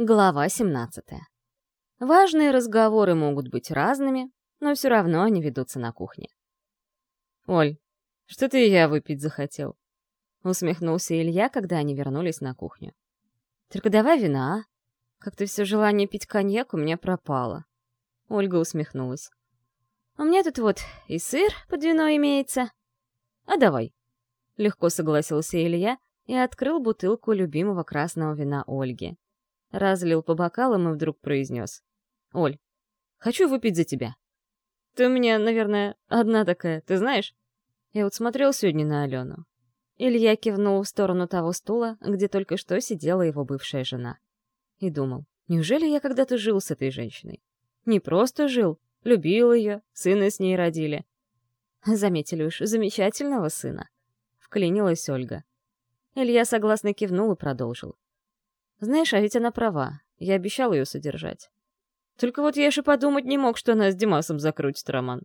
Глава 17. Важные разговоры могут быть разными, но все равно они ведутся на кухне. «Оль, что ты и я выпить захотел?» Усмехнулся Илья, когда они вернулись на кухню. «Только давай вина, а? Как-то все желание пить коньяк у меня пропало». Ольга усмехнулась. «У меня тут вот и сыр под вино имеется. А давай». Легко согласился Илья и открыл бутылку любимого красного вина Ольги. Разлил по бокалам и вдруг произнес. «Оль, хочу выпить за тебя. Ты у меня, наверное, одна такая, ты знаешь? Я вот смотрел сегодня на Алену». Илья кивнул в сторону того стула, где только что сидела его бывшая жена. И думал, неужели я когда-то жил с этой женщиной? Не просто жил, любил ее, сына с ней родили. Заметили уж, замечательного сына. Вклинилась Ольга. Илья согласно кивнул и продолжил. Знаешь, а ведь она права. Я обещал ее содержать. Только вот я же подумать не мог, что она с Димасом закрутит роман.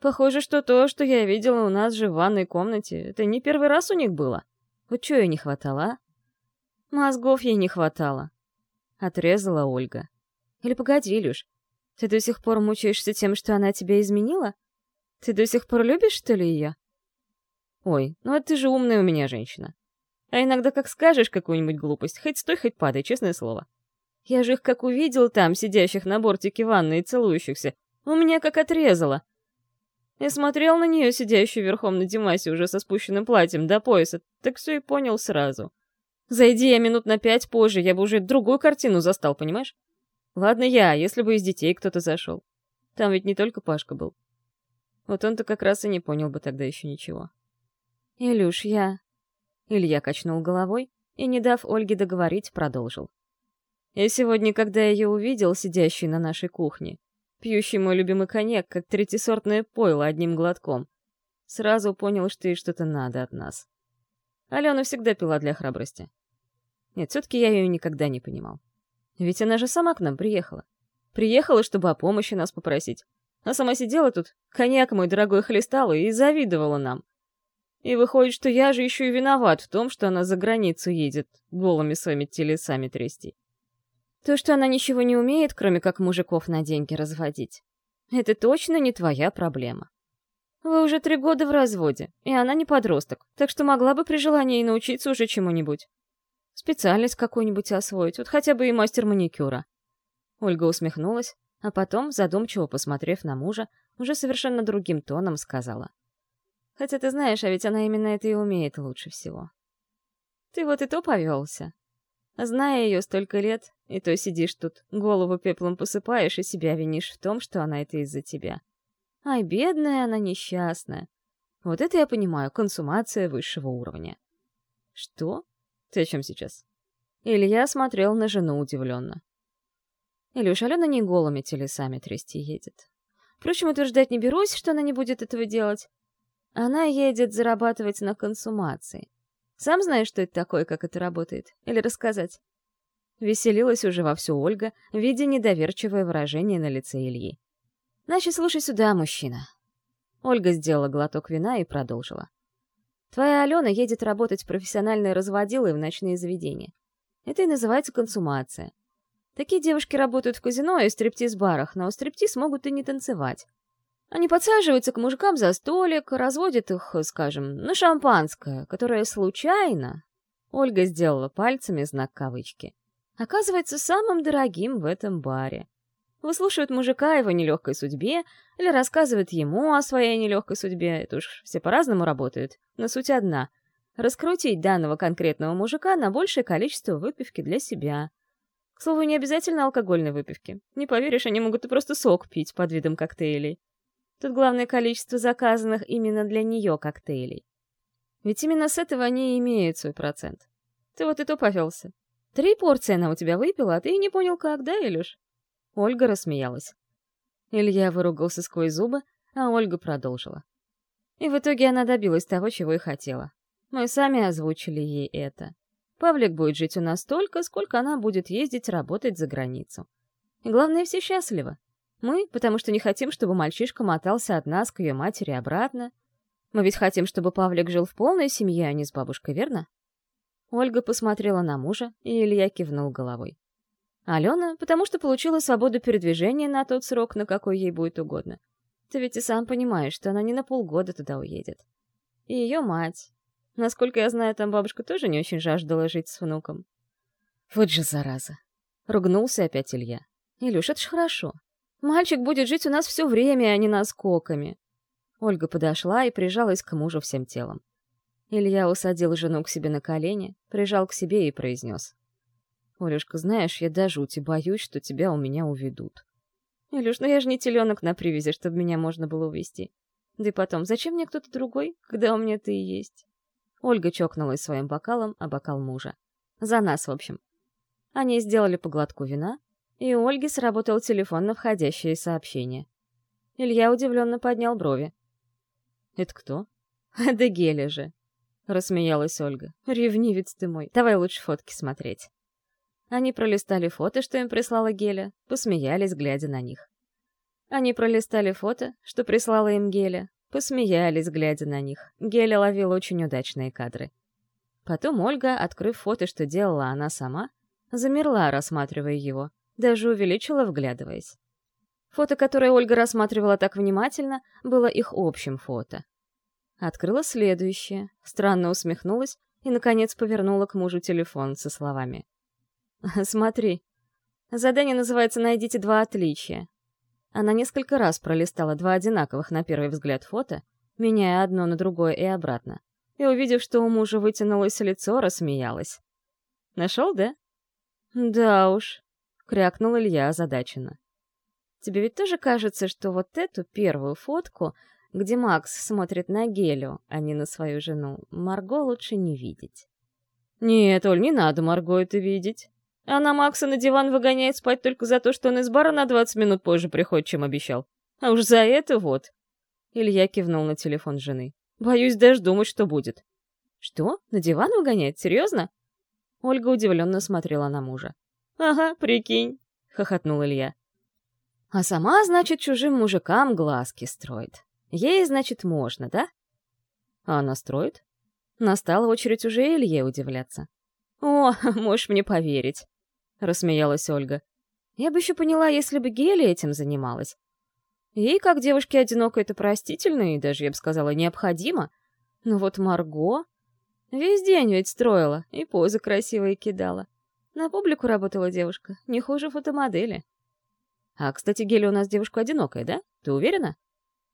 Похоже, что то, что я видела у нас же в ванной комнате, это не первый раз у них было. Вот чего ей не хватало, а? Мозгов ей не хватало. Отрезала Ольга. Или погоди, Илюш, ты до сих пор мучаешься тем, что она тебя изменила? Ты до сих пор любишь, что ли, ее? Ой, ну это ты же умная у меня женщина. А иногда как скажешь какую-нибудь глупость, хоть стой, хоть падай, честное слово. Я же их как увидел там, сидящих на бортике ванны и целующихся, у меня как отрезало. Я смотрел на нее, сидящую верхом на Димасе, уже со спущенным платьем до пояса, так все и понял сразу. Зайди я минут на пять позже, я бы уже другую картину застал, понимаешь? Ладно я, если бы из детей кто-то зашел. Там ведь не только Пашка был. Вот он-то как раз и не понял бы тогда еще ничего. Илюш, я... Илья качнул головой и, не дав Ольге договорить, продолжил. «Я сегодня, когда ее увидел, сидящей на нашей кухне, пьющий мой любимый коньяк, как третисортное пойло одним глотком, сразу понял, что ей что-то надо от нас. Алена всегда пила для храбрости. Нет, все-таки я ее никогда не понимал. Ведь она же сама к нам приехала. Приехала, чтобы о помощи нас попросить. А сама сидела тут, коньяк мой дорогой хлестала и завидовала нам. И выходит, что я же еще и виноват в том, что она за границу едет, голыми своими телесами трясти. То, что она ничего не умеет, кроме как мужиков на деньги разводить, это точно не твоя проблема. Вы уже три года в разводе, и она не подросток, так что могла бы при желании научиться уже чему-нибудь. Специальность какую-нибудь освоить, вот хотя бы и мастер маникюра. Ольга усмехнулась, а потом, задумчиво посмотрев на мужа, уже совершенно другим тоном сказала. Хотя ты знаешь, а ведь она именно это и умеет лучше всего. Ты вот и то повелся. Зная ее столько лет, и то сидишь тут, голову пеплом посыпаешь и себя винишь в том, что она это из-за тебя. Ай, бедная она несчастная. Вот это я понимаю, консумация высшего уровня. Что? Ты о чем сейчас? Илья смотрел на жену удивленно. Илюш, Алена не голыми телесами трясти едет. Впрочем, утверждать не берусь, что она не будет этого делать. Она едет зарабатывать на консумации. Сам знаешь, что это такое, как это работает? Или рассказать?» Веселилась уже вовсю Ольга, видя недоверчивое выражение на лице Ильи. «Значит, слушай сюда, мужчина». Ольга сделала глоток вина и продолжила. «Твоя Алена едет работать профессиональной разводилой в ночные заведения. Это и называется консумация. Такие девушки работают в казино и стриптиз-барах, но стриптиз могут и не танцевать. Они подсаживаются к мужикам за столик, разводят их, скажем, на шампанское, которое случайно, Ольга сделала пальцами знак кавычки, оказывается самым дорогим в этом баре. Выслушивают мужика его нелегкой судьбе или рассказывают ему о своей нелегкой судьбе. Это уж все по-разному работают, но суть одна — раскрутить данного конкретного мужика на большее количество выпивки для себя. К слову, не обязательно алкогольной выпивки. Не поверишь, они могут и просто сок пить под видом коктейлей. Тут главное количество заказанных именно для нее коктейлей. Ведь именно с этого они и имеют свой процент. Ты вот и то повелся. Три порции она у тебя выпила, а ты и не понял, как, да, Илюш?» Ольга рассмеялась. Илья выругался сквозь зубы, а Ольга продолжила. И в итоге она добилась того, чего и хотела. Мы сами озвучили ей это. Павлик будет жить у нас столько, сколько она будет ездить работать за границу. И главное, все счастливы. Мы, потому что не хотим, чтобы мальчишка мотался от нас к ее матери обратно. Мы ведь хотим, чтобы Павлик жил в полной семье, а не с бабушкой, верно? Ольга посмотрела на мужа, и Илья кивнул головой. Алена, потому что получила свободу передвижения на тот срок, на какой ей будет угодно. Ты ведь и сам понимаешь, что она не на полгода туда уедет. И ее мать. Насколько я знаю, там бабушка тоже не очень жаждала жить с внуком. Вот же зараза. Ругнулся опять Илья. Илюш, это ж хорошо. Мальчик будет жить у нас все время, а не наскоками. Ольга подошла и прижалась к мужу всем телом. Илья усадил жену к себе на колени, прижал к себе и произнес. «Олюшка, знаешь, я до жути боюсь, что тебя у меня уведут». «Илюш, ну я же не теленок на привязи, чтобы меня можно было увести. Да и потом, зачем мне кто-то другой, когда у меня ты и есть?» Ольга чокнулась своим бокалом, а бокал мужа. За нас, в общем. Они сделали по глотку вина, и у Ольги сработал телефон на входящие сообщения. Илья удивленно поднял брови. «Это кто?» «Да Геля же!» — рассмеялась Ольга. «Ревнивец ты мой, давай лучше фотки смотреть». Они пролистали фото, что им прислала Геля, посмеялись, глядя на них. Они пролистали фото, что прислала им Геля, посмеялись, глядя на них. Геля ловила очень удачные кадры. Потом Ольга, открыв фото, что делала она сама, замерла, рассматривая его, даже увеличила, вглядываясь. Фото, которое Ольга рассматривала так внимательно, было их общим фото. Открыла следующее, странно усмехнулась и, наконец, повернула к мужу телефон со словами. «Смотри. Задание называется «Найдите два отличия». Она несколько раз пролистала два одинаковых на первый взгляд фото, меняя одно на другое и обратно. И, увидев, что у мужа вытянулось лицо, рассмеялась. «Нашел, да?» «Да уж», — крякнул Илья озадаченно. «Тебе ведь тоже кажется, что вот эту первую фотку где Макс смотрит на Гелю, а не на свою жену, Марго лучше не видеть. «Нет, Оль, не надо Марго это видеть. Она Макса на диван выгоняет спать только за то, что он из бара на 20 минут позже приходит, чем обещал. А уж за это вот...» Илья кивнул на телефон жены. «Боюсь даже думать, что будет». «Что? На диван выгоняет? Серьезно?» Ольга удивленно смотрела на мужа. «Ага, прикинь», — хохотнул Илья. «А сама, значит, чужим мужикам глазки строит. Ей, значит, можно, да? А она строит? Настала очередь уже Илье удивляться. «О, можешь мне поверить», — рассмеялась Ольга. «Я бы еще поняла, если бы Геля этим занималась. Ей, как девушке одинокой, это простительно и даже, я бы сказала, необходимо. Но вот Марго... Весь день ведь строила и позы красивые кидала. На публику работала девушка, не хуже фотомодели. А, кстати, Геля у нас девушка одинокая, да? Ты уверена?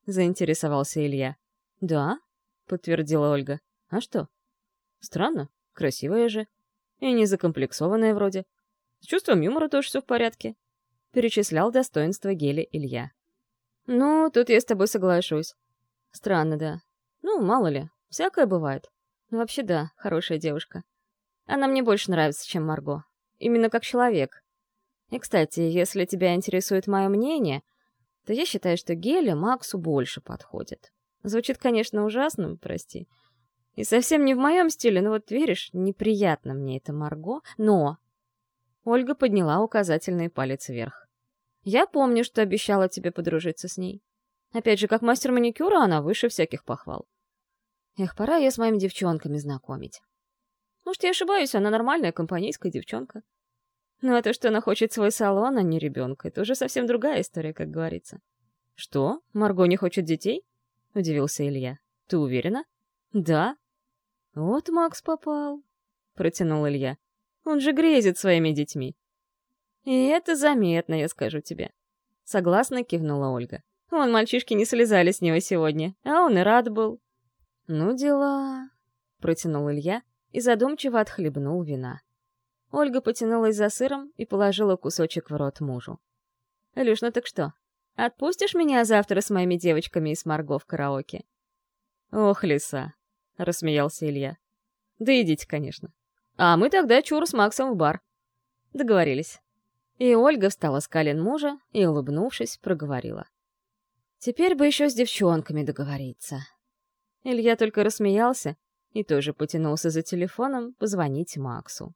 заинтересовался Илья. «Да», — подтвердила Ольга. «А что?» «Странно. Красивая же. И не закомплексованная вроде. С чувством юмора тоже все в порядке». Перечислял достоинства Гели Илья. «Ну, тут я с тобой соглашусь. Странно, да. Ну, мало ли, всякое бывает. Но вообще да, хорошая девушка. Она мне больше нравится, чем Марго. Именно как человек. И, кстати, если тебя интересует мое мнение, то я считаю, что Геля Максу больше подходит. Звучит, конечно, ужасно, прости. И совсем не в моем стиле, но вот веришь, неприятно мне это Марго, но... Ольга подняла указательный палец вверх. Я помню, что обещала тебе подружиться с ней. Опять же, как мастер маникюра она выше всяких похвал. Эх, пора ее с моими девчонками знакомить. Может, я ошибаюсь, она нормальная компанейская девчонка. Ну а то, что она хочет свой салон, а не ребенка, это уже совсем другая история, как говорится. «Что? Марго не хочет детей?» — удивился Илья. «Ты уверена?» «Да». «Вот Макс попал», — протянул Илья. «Он же грезит своими детьми». «И это заметно, я скажу тебе». Согласно кивнула Ольга. «Вон мальчишки не слезали с него сегодня, а он и рад был». «Ну дела», — протянул Илья и задумчиво отхлебнул вина. Ольга потянулась за сыром и положила кусочек в рот мужу. «Илюш, ну так что, отпустишь меня завтра с моими девочками из Марго в караоке?» «Ох, лиса!» — рассмеялся Илья. «Да идите, конечно. А мы тогда чур с Максом в бар». Договорились. И Ольга встала с колен мужа и, улыбнувшись, проговорила. «Теперь бы еще с девчонками договориться». Илья только рассмеялся и тоже потянулся за телефоном позвонить Максу.